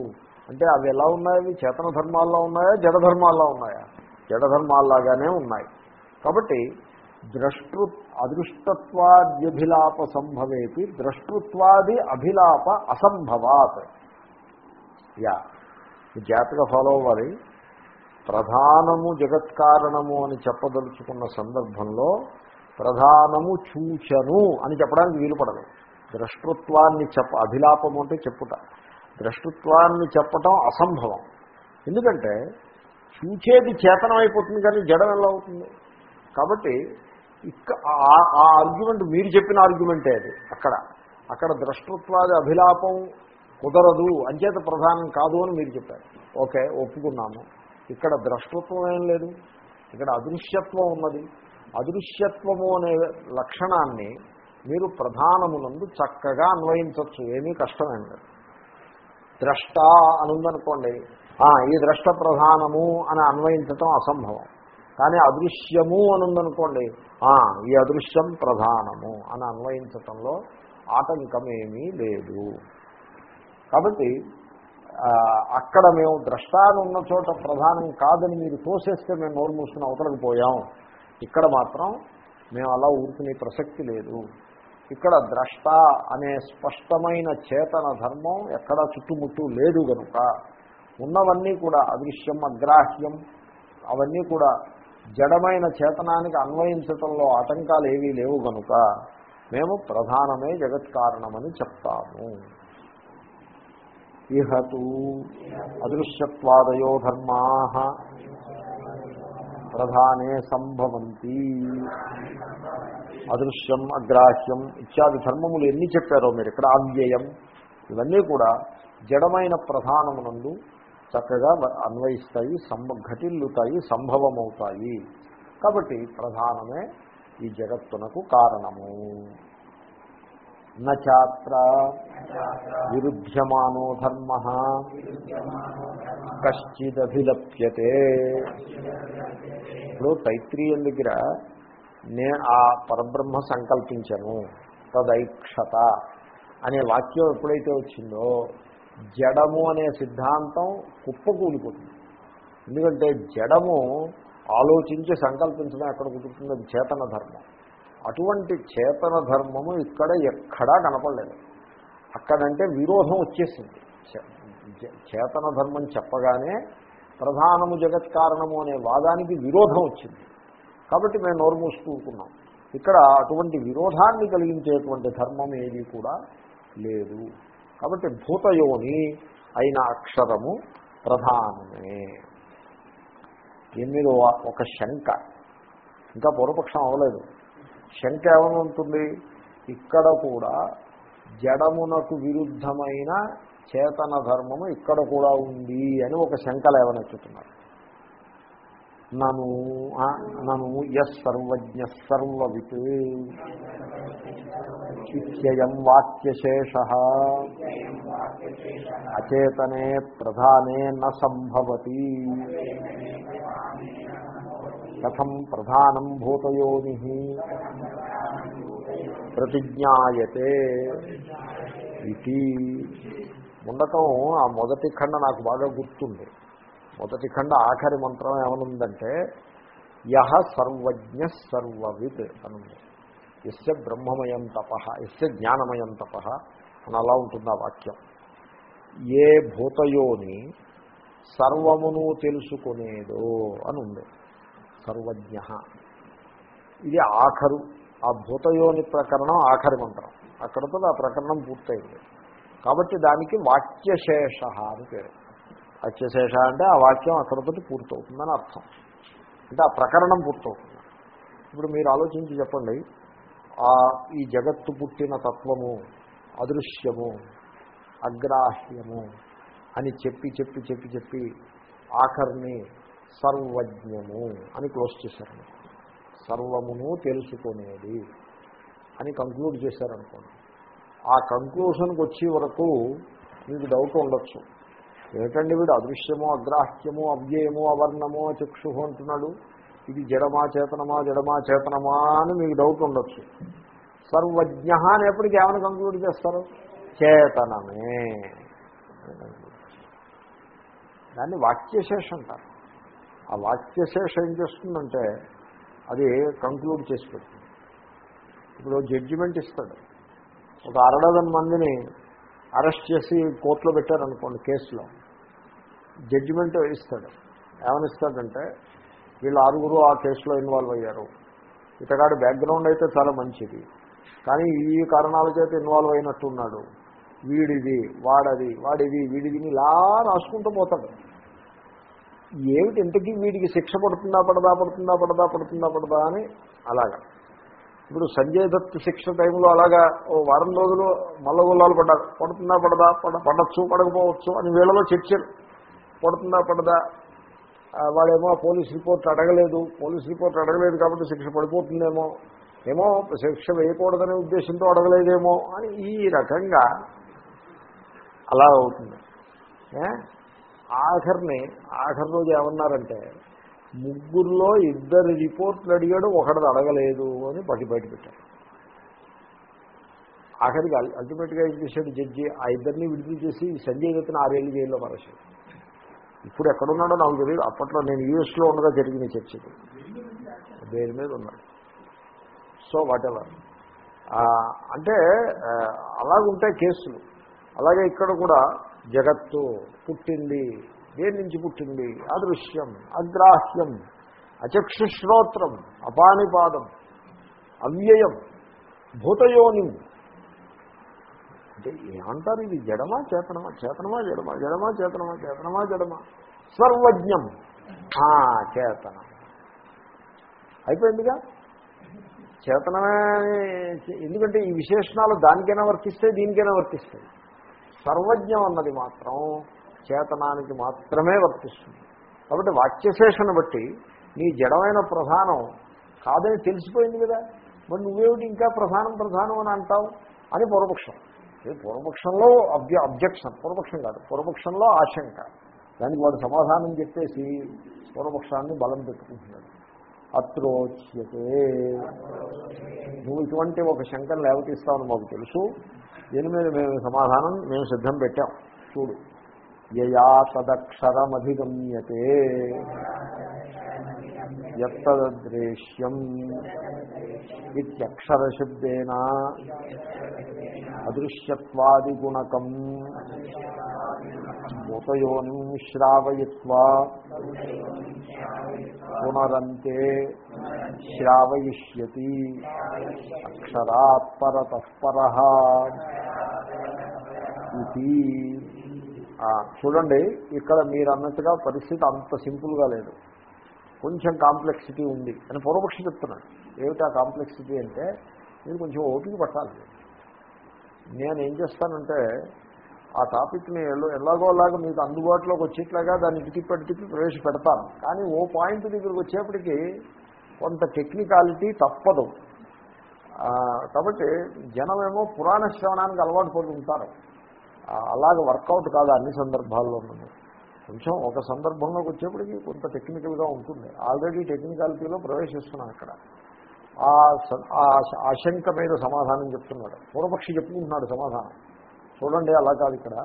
S1: అంటే అవి ఎలా ఉన్నాయి చేతన ధర్మాల్లో ఉన్నాయా? జడధర్మాల్లో ఉన్నాయా? జడధర్మాల్లాగానే ఉన్నాయి. కాబట్టి ద్రష్టృ అదృష్టత్వాద్యభిలాప సంభవేపి ద్రష్టృత్వాది అభిలాప అసంభవాత్. యా జాతక జాగ్రత్తగా ఫాలో అవ్వాలి. ప్రధానము జగత్కారణము అని చెప్పదలుచుకున్న సందర్భంలో ప్రధానము చూచను అని చెప్పడానికి వీలు పడదు. ద్రష్టృత్వాన్ని చెప్ప అభిలాపము అంటే చెప్పుట. ద్రష్టృత్వాన్ని చెప్పటం అసంభవం. ఎందుకంటే చూచేది చేతనం అయిపోతుంది కానీ జడం ఎలా అవుతుంది? కాబట్టి ఇక్క ఆ ఆర్గ్యుమెంట్ మీరు చెప్పిన ఆర్గ్యుమెంటే అది? అక్కడ. అక్కడ ద్రష్టృత్వాది అభిలాపం కుదరదు. అంచేత ప్రధానం కాదు అని మీరు చెప్పారు. ఓకే ఒప్పుకున్నాము. ఇక్కడ ద్రష్టృత్వం ఏం లేదు. ఇక్కడ అదృశ్యత్వం ఉన్నది. అదృశ్యత్వము అనే లక్షణాన్ని మీరు ప్రధానమునందు చక్కగా అన్వయించవచ్చు ఏమీ కష్టమేం లేదు. ద్రష్ట అనుందనుకోండి. ఈ ద్రష్ట ప్రధానము అని అన్వయించటం అసంభవం. కానీ అదృశ్యము అని ఉందనుకోండి ఈ అదృశ్యం ప్రధానము అని అన్వయించటంలో ఆటంకమేమీ లేదు. కాబట్టి అక్కడ మేము ద్రష్టాన్ని ఉన్న చోట ప్రధానం కాదని మీరు తోసేస్తే మేము నోరు మూసుకుని అవతలకు పోయాం. ఇక్కడ మాత్రం మేము అలా ఊరుకునే ప్రసక్తి లేదు. ఇక్కడ ద్రష్ట అనే స్పష్టమైన చేతన ధర్మం ఎక్కడా చుట్టుముట్టు లేదు కనుక ఉన్నవన్నీ కూడా అదృశ్యం అగ్రాహ్యం అవన్నీ కూడా జడమైన చేతనానికి అన్వయించటంలో ఆటంకాలు ఏవీ లేవు కనుక మేము ప్రధానమే జగత్ కారణమని చెప్తాము. ఇహతు అదృశ్యత్వాదయో ధర్మా ప్రధానే సంభవంతి. అదృశ్యం అగ్రాహ్యం ఇత్యాది ధర్మములు ఎన్ని చెప్పారో మీరు ఇక్కడ అవ్యయం ఇవన్నీ కూడా జడమైన ప్రధానమునందు చక్కగా అన్వయిస్తాయి సంభ ఘటిల్లుతాయి సంభవమవుతాయి. కాబట్టి ప్రధానమే ఈ జగత్తునకు కారణము. నాత్ర విరుధ్యమానో ధర్మ. కశ్చిదభిలప్యతే. ఇప్పుడు తైత్రీయం దగ్గర నే ఆ పరబ్రహ్మ సంకల్పించను. తదైక్షత అనే వాక్యం ఎప్పుడైతే వచ్చిందో జడము అనే సిద్ధాంతం కుప్పకూలిపోతుంది. ఎందుకంటే జడము ఆలోచించి సంకల్పించడం ఎక్కడ కుదురుతుంది అది చేతన ధర్మం. అటువంటి చేతన ధర్మము ఇక్కడ ఎక్కడా కనపడలేదు. అక్కడంటే విరోధం వచ్చేసింది. చేతన ధర్మం చెప్పగానే ప్రధానము జగత్ కారణము అనే వాదానికి విరోధం వచ్చింది. కాబట్టి మేము నోరు మూసుకుంటున్నాం ఇక్కడ అటువంటి విరోధాన్ని కలిగించేటువంటి ధర్మం ఏది కూడా లేదు. కాబట్టి భూతయోని అయిన అక్షరము ప్రధానమే. దీని మీద ఒక శంక. ఇంకా పూర్వపక్షం అవ్వలేదు శంక ఏమనుంటుంది ఇక్కడ కూడా జడమునకు విరుద్ధమైన చేతన ధర్మము ఇక్కడ కూడా ఉంది అని ఒక శంక లేవనెత్తుతున్నారు నను నను ఎస్ సర్వజ్ఞ సర్వవిత్. ఇత్యయం వాక్యశేష. అచేతనే ప్రధానే న సంభవతి. కథం ప్రధానం భూతయోని. ప్రతిజ్ఞాయతే ఇది. ఉండటం ఆ మొదటి ఖండ నాకు బాగా గుర్తుంది. మొదటి ఖండ ఆఖరి మంత్రం ఏమనుందంటే యహ సర్వజ్ఞ సర్వవిత్ అనుంది. ఎస్య బ్రహ్మమయం తప ఎస్య జ్ఞానమయం తప అని అలా ఉంటుంది ఆ వాక్యం. ఏ భూతయోని సర్వమును తెలుసుకునేదో అని ఉంది సర్వజ్ఞ. ఇది ఆఖరు. ఆ భూతయోని ప్రకరణం ఆఖరి మంత్రం. అక్కడతో ఆ ప్రకరణం పూర్తయింది. కాబట్టి దానికి వాక్యశేష అని పేరు. వాక్యశేష అంటే ఆ వాక్యం అక్కడతోటి పూర్తవుతుందని అర్థం. అంటే ఆ ప్రకరణం పూర్తవుతుంది. ఇప్పుడు మీరు ఆలోచించి చెప్పండి. ఆ ఈ జగత్తు పుట్టిన తత్వము అదృశ్యము అగ్రాహ్యము అని చెప్పి చెప్పి చెప్పి చెప్పి ఆఖరిని సర్వజ్ఞము అని క్లోజ్ చేశారు సర్వమును తెలుసుకునేది అని కంక్లూడ్ చేశారనుకోండి. ఆ కంక్లూషన్కి వచ్చే వరకు మీకు డౌట్ ఉండొచ్చు. ఏమిటండి వీడు? అదృశ్యము అగ్రాహ్యము అవ్యయము అవర్ణము చక్షు అంటున్నాడు. ఇది జడమా చేతనమా జడమా చేతనమా అని మీకు డౌట్ ఉండొచ్చు. సర్వజ్ఞ అని ఎప్పటికీ ఏమైనా కంక్లూడ్ చేస్తారు? చేతనమే దాన్ని వాక్యశేషం అంటారు ఆ వాక్యశేషం ఏం చేస్తుందంటే అది కంక్లూడ్ చేసి పెడుతుంది. ఇప్పుడు జడ్జిమెంట్ ఇస్తాడు. ఒక అరడదన్ మందిని అరెస్ట్ చేసి కోర్టులో పెట్టారనుకోండి కేసులో. జడ్జిమెంట్ ఇస్తాడు. ఏమని ఇస్తాడంటే వీళ్ళు ఆరుగురు ఆ కేసులో ఇన్వాల్వ్ అయ్యారు. ఇతగాడు బ్యాక్గ్రౌండ్ అయితే చాలా మంచిది. కానీ ఈ కారణాల చేత ఇన్వాల్వ్ అయినట్టున్నాడు. వీడిది వాడది వాడిది వీడిది ఇలా రాసుకుంటూ పోతాడు. ఏమిటి ఇంతకీ వీడికి శిక్ష పడుతుందా పడదా పడుతుందా పడదా పడుతుందా పడదా అని అలాగా. ఇప్పుడు సంజయ్ దత్ శిక్ష టైంలో అలాగా ఓ వారం రోజులు మల్లగొల్లాలు పడ్డారు. పడుతుందా పడదా పడ పడచ్చు పడకపోవచ్చు అని వీళ్ళలో చర్చలు. పడుతుందా పడదా? వాడేమో పోలీస్ రిపోర్ట్ అడగలేదు పోలీస్ రిపోర్ట్ అడగలేదు కాబట్టి శిక్ష పడిపోతుందేమో ఏమో శిక్ష వేయకూడదనే ఉద్దేశంతో అడగలేదేమో అని ఈ రకంగా అలా అవుతుంది. ఆఖరిని ఆఖరి రోజు ఏమన్నారంటే ముగ్గురులో ఇద్దరు రిపోర్ట్లు అడిగాడు ఒకటిది అడగలేదు అని పట్టి బయట పెట్టారు. ఆఖరికి అల్టిమేట్గా ఏం చేశాడు జడ్జి ఆ ఇద్దరిని విడుదల చేసి సంజయ్ దత్తుని ఆరేళ్ళు జైల్లో పరచాడు ఇప్పుడు ఎక్కడున్నాడో నాకు తెలియదు. అప్పట్లో నేను యూఎస్లో ఉండగా జరిగిన చర్చ దేని మీద ఉన్నాడు సో వాటెవర్ అంటే అలాగుంటాయి కేసులు. అలాగే ఇక్కడ కూడా జగత్తు పుట్టింది దేని నుంచి పుట్టింది? అదృశ్యం అగ్రాహ్యం అచక్షుశ్రోత్రం అపానిపాదం అవ్యయం భూతయోని. అంటే ఏమంటారు ఇది? జడమా చేతనమా? చేతనమా జడమా? జడమా చేతనమా? చేతనమా జడమా? సర్వజ్ఞం ఆ, చేతనం. అయిపోయిందిగా? చేతనమే ఎందుకంటే ఈ విశేషణాలు దానికైనా వర్తిస్తాయి దీనికైనా వర్తిస్తాయి. సర్వజ్ఞం అన్నది మాత్రం చేతనానికి మాత్రమే వర్తిస్తుంది. కాబట్టి వాక్యశేషను బట్టి నీ జడమైన ప్రధానం కాదని తెలిసిపోయింది కదా. మరి నువ్వేమిటి ఇంకా ప్రధానం ప్రధానం అని అంటావు? అని పూర్వపక్షం. ఇది పూర్వపక్షంలో అబ్జ అబ్జెక్షన్. పూర్వపక్షం కాదు. పూర్వపక్షంలో ఆశంక. దానికి వాడు సమాధానం చెప్పేసి పూర్వపక్షాన్ని బలం పెట్టుకుంటున్నాడు. అత్రోచ్యతే. నువ్వు ఇటువంటి ఒక శంకను లేవతీస్తావని మాకు తెలుసు. దీని మీద మేము సమాధానం మేము సిద్ధం పెట్టాం. చూడు. యయా తదక్షరమధిగమ్యతే. యత్తదృశ్యం ఇత్యక్షరశబ్దేన అదృశ్యత్వాదిగుణకం. భూతయోనిం శ్రావయిత్వా పునరంతే శ్రావయిష్యతి. అక్షరాత్ పరతః ఇది. చూడండి ఇక్కడ మీరు అన్నట్టుగా పరిస్థితి అంత సింపుల్గా లేదు. కొంచెం కాంప్లెక్సిటీ ఉంది అని పూర్వపక్షి చెప్తున్నాడు. ఏమిటి ఆ కాంప్లెక్సిటీ అంటే మీరు కొంచెం ఓపిక పట్టాలి. నేను ఏం చేస్తానంటే ఆ టాపిక్ని ఎల్లో ఎలాగో అలాగ మీకు అందుబాటులోకి వచ్చేట్లాగా దాన్ని ఇటు తిప్పి ప్రవేశపెడతాను. కానీ ఓ పాయింట్ దగ్గరికి వచ్చేప్పటికి కొంత టెక్నికాలిటీ తప్పదు. కాబట్టి జనమేమో పురాణ శ్రవణానికి అలవాటు పడుతుంటారు అలాగే వర్కౌట్ కాదు అన్ని సందర్భాల్లోనూ. కొంచెం ఒక సందర్భంలోకి వచ్చేప్పటికి కొంత టెక్నికల్గా ఉంటుంది. ఆల్రెడీ టెక్నికాలిటీలో ప్రవేశిస్తున్నాం అక్కడ ఆ స- ఆ ఆశంక మీద సమాధానం చెప్తున్నాడు. పూర్వపక్షి చెప్పుకుంటున్నాడు సమాధానం. చూడండి అలా కాదు ఇక్కడ.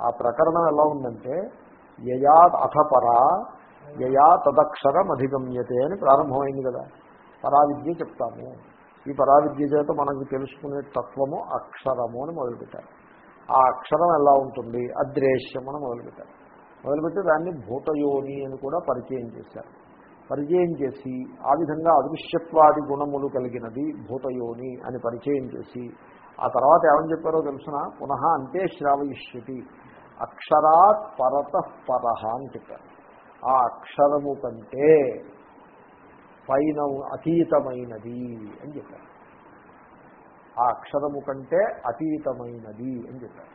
S1: ఆ ప్రకరణం ఎలా ఉందంటే యయా అథపరా యయా తదక్షరం అధిగమ్యతే అని ప్రారంభమైంది కదా. పరావిద్య చెప్తాము. ఈ పరావిద్య చేత మనకి తెలుసుకునే తత్వము అక్షరము అని మొదలుపెట్టారు. ఆ అక్షరం ఎలా ఉంటుంది? అదృశ్యం అని మొదలుపెట్టారు. మొదలుపెట్టి దాన్ని భూతయోని అని కూడా పరిచయం చేశారు. పరిచయం చేసి ఆ విధంగా అదృశ్యత్వాది గుణములు కలిగినది భూతయోని అని పరిచయం చేసి ఆ తర్వాత ఏమని చెప్పారో తెలుసిన? పునః అంతే శ్రావయిష్యతి. అక్షరాత్ పరత పరహ అని చెప్పారు. ఆ అక్షరము కంటే పైన అతీతమైనది అని చెప్పారు. ఆ అక్షరము కంటే అతీతమైనది అని చెప్పారు.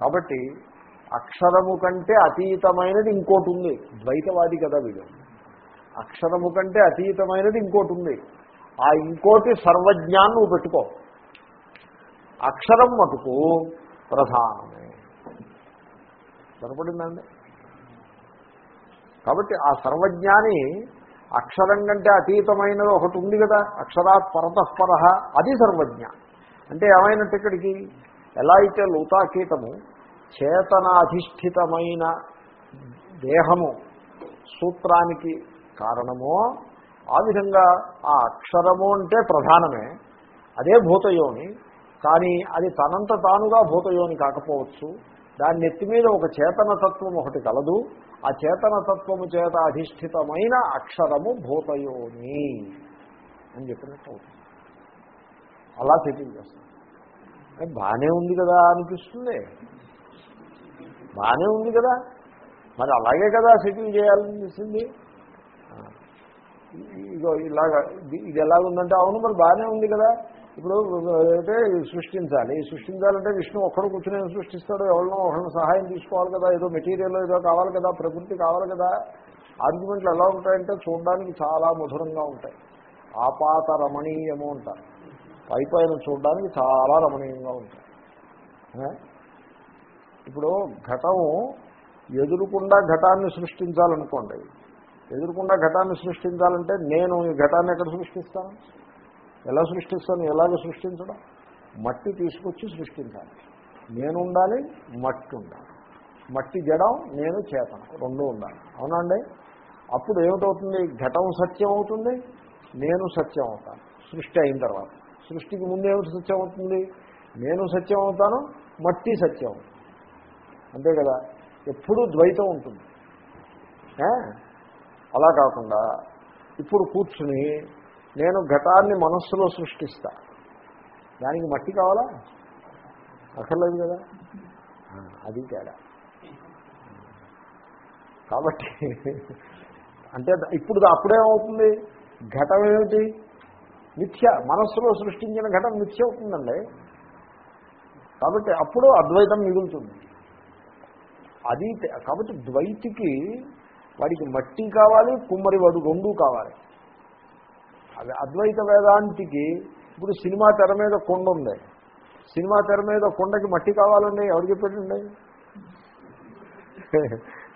S1: కాబట్టి అక్షరము కంటే అతీతమైనది ఇంకోటి ఉంది ద్వైతవాది కదా వీడు. అక్షరము కంటే అతీతమైనది ఇంకోటి ఉంది ఆ ఇంకోటి సర్వజ్ఞాన్ని నువ్వు పెట్టుకో. అక్షరం మటుకు ప్రధానమే. సరిపడిందండి? కాబట్టి ఆ సర్వజ్ఞాని అక్షరం కంటే అతీతమైనది ఒకటి ఉంది కదా అక్షరాత్ పరతఃపర అది సర్వజ్ఞ. అంటే ఏమైనట్టు ఇక్కడికి? ఎలా అయితే లూతాకీతము చేతనాధిష్ఠితమైన దేహము సూత్రానికి కారణమో ఆ విధంగా ఆ అక్షరము అంటే ప్రధానమే. అదే భూతయోని కానీ అది తనంత తానుగా భూతయోని కాకపోవచ్చు. దాని నెత్తి మీద ఒక చేతనతత్వం ఒకటి కలదు. ఆ చేతనతత్వము చేత అధిష్ఠితమైన అక్షరము భూతయోని అని చెప్పినట్టు అవుతుంది. అలా సెటిల్ చేస్తాం. బాగానే ఉంది కదా అనిపిస్తుంది. బాగానే ఉంది కదా. మరి అలాగే కదా సెటిల్ చేయాలనిపిస్తుంది. ఇగో ఇలాగా ఇది ఎలాగుందంటే అవును మరి బాగానే ఉంది కదా. ఇప్పుడు అయితే సృష్టించాలి. సృష్టించాలంటే విష్ణు ఒక్కడు కూర్చుని సృష్టిస్తాడు ఎవరినో ఒకరిని సహాయం తీసుకోవాలి కదా ఏదో మెటీరియల్ ఏదో కావాలి కదా ప్రకృతి కావాలి కదా. ఆర్గ్యుమెంట్లు ఎలా ఉంటాయంటే చూడడానికి చాలా మధురంగా ఉంటాయి. ఆపాత రమణీయము అంటారు పై పైన చూడడానికి చాలా రమణీయంగా ఉంటాయి. ఇప్పుడు ఘటము ఎదురుకుండా ఘటాన్ని సృష్టించాలనుకోండి. ఎదురుకుండా ఘటాన్ని సృష్టించాలంటే నేను ఈ ఘటాన్ని ఎక్కడ సృష్టిస్తాను? ఎలా సృష్టిస్తాను ఎలాగ సృష్టించడం? మట్టి తీసుకొచ్చి సృష్టించాలి. నేను ఉండాలి మట్టి ఉండాలి మట్టి జడం నేను చేతనం రెండు ఉండాలి. అవునండి అప్పుడు ఏమిటవుతుంది? ఘటం సత్యం అవుతుంది నేను సత్యం అవుతాను. సృష్టి అయిన తర్వాత. సృష్టికి ముందు ఏమిటి సత్యం అవుతుంది? నేను సత్యం అవుతాను మట్టి సత్యం అంతే కదా? ఎప్పుడూ ద్వైతం ఉంటుంది. అలా కాకుండా ఇప్పుడు కూర్చుని నేను ఘటాన్ని మనస్సులో సృష్టిస్తా. దానికి మట్టి కావాలా? అక్కర్లేదు కదా. అది తేడా. కాబట్టి అంటే ఇప్పుడు అప్పుడేమవుతుంది ఘటం ఏమిటి? మిథ్య. మనస్సులో సృష్టించిన ఘటం మిథ్య అవుతుందండి. కాబట్టి అప్పుడు అద్వైతం మిగులుతుంది. అది కాబట్టి ద్వైతికి వాడికి మట్టి కావాలి కుమ్మరి వాడు రెండు కావాలి. అద్వైత వేదాంతికి ఇప్పుడు సినిమా తెర మీద కొండ ఉంది. సినిమా తెర మీద కొండకి మట్టి కావాలండి? ఎవరు చెప్పాడండి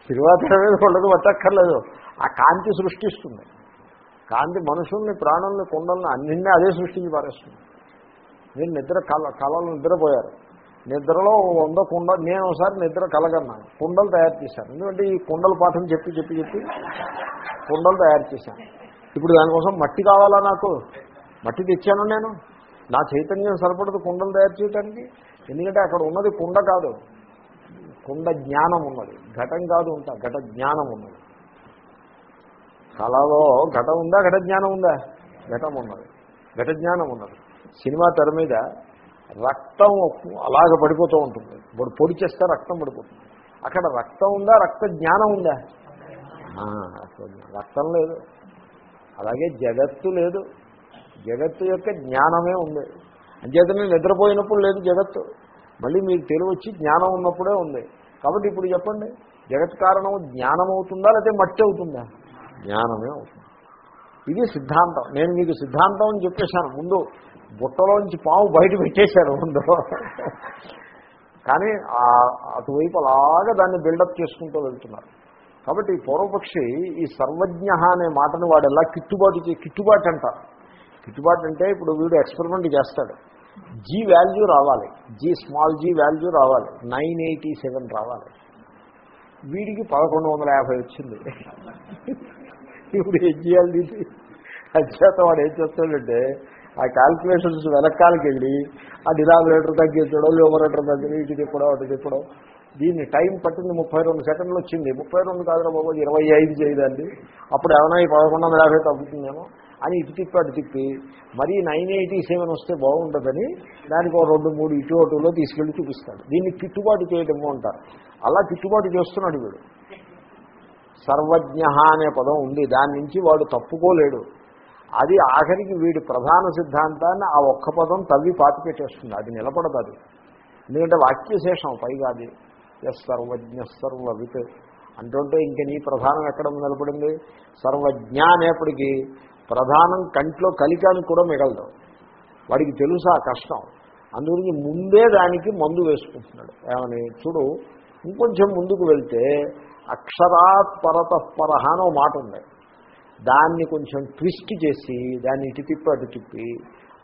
S1: సినిమా తెర మీద కొండకు మట్టక్కర్లేదు ఆ కాంతి సృష్టిస్తుంది. కాంతి మనుషుల్ని ప్రాణుల్ని కొండల్ని అన్నింటినీ అదే సృష్టించి పారేస్తుంది. నేను నిద్ర కల కళలు నిద్రపోయారు. నిద్రలో వంద కుండ నేను ఒకసారి నిద్ర కలగన్నాను. కుండలు తయారు చేశాను. ఎందుకంటే ఈ కుండల పాఠం చెప్పి చెప్పి చెప్పి కుండలు తయారు చేశాను. ఇప్పుడు దానికోసం మట్టి కావాలా నాకు? మట్టి తెచ్చాను నేను. నా చైతన్యం సరిపడదు కుండలు తయారు చేయడానికి ఎందుకంటే అక్కడ ఉన్నది కుండ కాదు. కుండ జ్ఞానం ఉన్నది. ఘటం కాదు ఉంటా ఘట జ్ఞానం ఉన్నది. కళలో ఘటం ఉందా? ఘట జ్ఞానం ఉందా? ఘటం ఉన్నది. ఘట జ్ఞానం ఉన్నది. సినిమా తెర మీద రక్తం అలాగ పడిపోతూ ఉంటుంది. ఇప్పుడు పొడి చేస్తే రక్తం పడిపోతుంది. అక్కడ రక్తం ఉందా? రక్త జ్ఞానం ఉందా? రక్తం లేదు. అలాగే జగత్తు లేదు. జగత్తు యొక్క జ్ఞానమే ఉంది. అంచేతనే నిద్రపోయినప్పుడు లేదు జగత్తు. మళ్ళీ మీకు తెలివచ్చి జ్ఞానం ఉన్నప్పుడే ఉంది. కాబట్టి ఇప్పుడు చెప్పండి జగత్ కారణం జ్ఞానం అవుతుందా లేకపోతే మట్టి అవుతుందా? జ్ఞానమే అవుతుంది. ఇది సిద్ధాంతం. నేను మీకు సిద్ధాంతం అని చెప్పేశాను. ముందు బుట్టలోంచి పాము బయట పెట్టేశారు ముందు. కానీ అటువైపు అలాగా దాన్ని బిల్డప్ చేసుకుంటూ వెళ్తున్నారు. కాబట్టి ఈ పూర్వపక్షి ఈ సర్వజ్ఞ అనే మాటను వాడు ఎలా కిట్టుబాటు కిట్టుబాటు అంటారు కిట్టుబాటు అంటే ఇప్పుడు వీడు ఎక్స్పెరిమెంట్ చేస్తాడు. జీ వాల్యూ రావాలి. జీ స్మాల్ జీ వాల్యూ రావాలి. నైన్ ఎయిటీ సెవెన్ రావాలి. వీడికి పదకొండు వందల యాభై వచ్చింది. ఇప్పుడు ఏం చేయాలి అధ్యాత వాడు ఏం చేస్తాడంటే ఆ క్యాల్కులేషన్స్ వెనకాలకి వెళ్ళి ఆ డినామినేటర్ తగ్గించడం న్యూమరేటర్ తగ్గి ఇటు తిప్పడం అటు తిప్పడం. దీన్ని టైం పట్టింది ముప్పై రెండు సెకండ్లు వచ్చింది. ముప్పై రెండు కాదురా బాబు ఇరవై ఐదు చేయదండి. అప్పుడు ఏమైనా ఈ పదకొండు వందల యాభై తగ్గుతుందేమో అని ఇటు తిప్పి అటు తిప్పి మరీ నైన్ ఎయిటీ సెవెన్ వస్తే బాగుంటుందని దానికి ఒక రెండు మూడు ఇటు అటులో తీసుకెళ్ళి చూపిస్తాడు. దీన్ని కిట్టుబాటు చేయడం అంటారు. అలా కిట్టుబాటు చేస్తున్నాడు వీడు. సర్వజ్ఞ అనే పదం ఉంది. దాని నుంచి వాడు తప్పుకోలేడు. అది ఆఖరికి వీడి ప్రధాన సిద్ధాంతాన్ని ఆ ఒక్క పదం తవ్వి పాతి పెట్టేస్తుంది అది నిలబడదు అది. ఎందుకంటే వాక్యశేషం పైగా అది. సర్వజ్ఞ సర్వవిత్ అంటుంటే ఇంక నీ ప్రధానం ఎక్కడ నిలబడింది సర్వజ్ఞ అనేప్పటికీ ప్రధానం కంట్లో కలికానికి కూడా మిగలదు. వాడికి తెలుసా కష్టం? అందుగురించి ముందే దానికి మందు వేసుకుంటున్నాడు. ఏమని? చూడు ఇంకొంచెం ముందుకు వెళ్తే అక్షరాత్ పరత పరహ అని మాట ఉంది. దాన్ని కొంచెం ట్విస్ట్ చేసి దాన్ని ఇటు తిప్పి అటు తిప్పి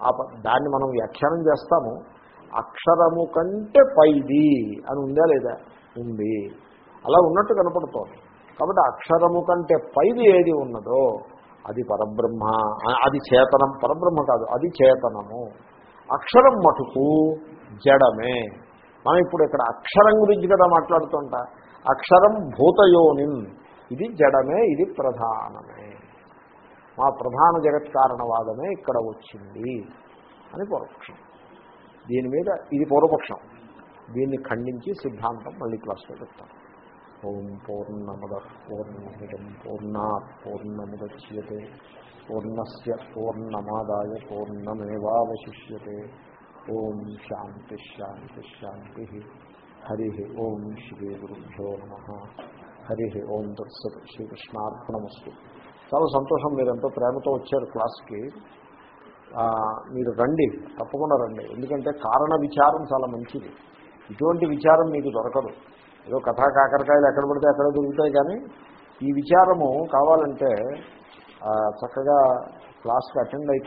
S1: ఆ దాన్ని మనం వ్యాఖ్యానం చేస్తాము. అక్షరము కంటే పైది అని ఉందా లేదా? ఉంది. అలా ఉన్నట్టు కనపడుతోంది. కాబట్టి అక్షరము కంటే పైది ఏది ఉన్నదో అది పరబ్రహ్మ అది చేతనం. పరబ్రహ్మ కాదు అది చేతనము. అక్షరం మటుకు జడమే. మనం ఇప్పుడు ఇక్కడ అక్షరం గురించి కదా మాట్లాడుతుంటా. అక్షరం భూతయోనిం. ఇది జడమే ఇది ప్రధానమే. మా ప్రధాన జగత్ కారణవాదమే ఇక్కడ వచ్చింది అని పరోక్షం. దీని మీద ఇది పూర్వపక్షం. దీన్ని ఖండించి సిద్ధాంతం మళ్ళీ క్లాస్లో చెప్తాం ఓం పూర్ణమద పూర్ణమిదం పూర్ణా పూర్ణముద్యతే. పూర్ణస్ పూర్ణమాదాయ పూర్ణమేవాశిష్యే ఓం శాంతి శాంతి శాంతి. హరి ఓం శ్రీ గురుభ్యో నమ. హరి ఓం తత్సత్ శ్రీకృష్ణార్పణమస్తు చాలా సంతోషం మీరెంతో ప్రేమతో వచ్చారు క్లాస్కి. మీరు రండి తప్పకుండా రండి. ఎందుకంటే కారణ విచారం చాలా మంచిది. ఇటువంటి విచారం మీకు దొరకదు. ఏదో కథా కాకరకాయలు ఎక్కడ పడితే అక్కడ దొరుకుతాయి కానీ ఈ విచారము కావాలంటే చక్కగా క్లాస్కి అటెండ్ అయితే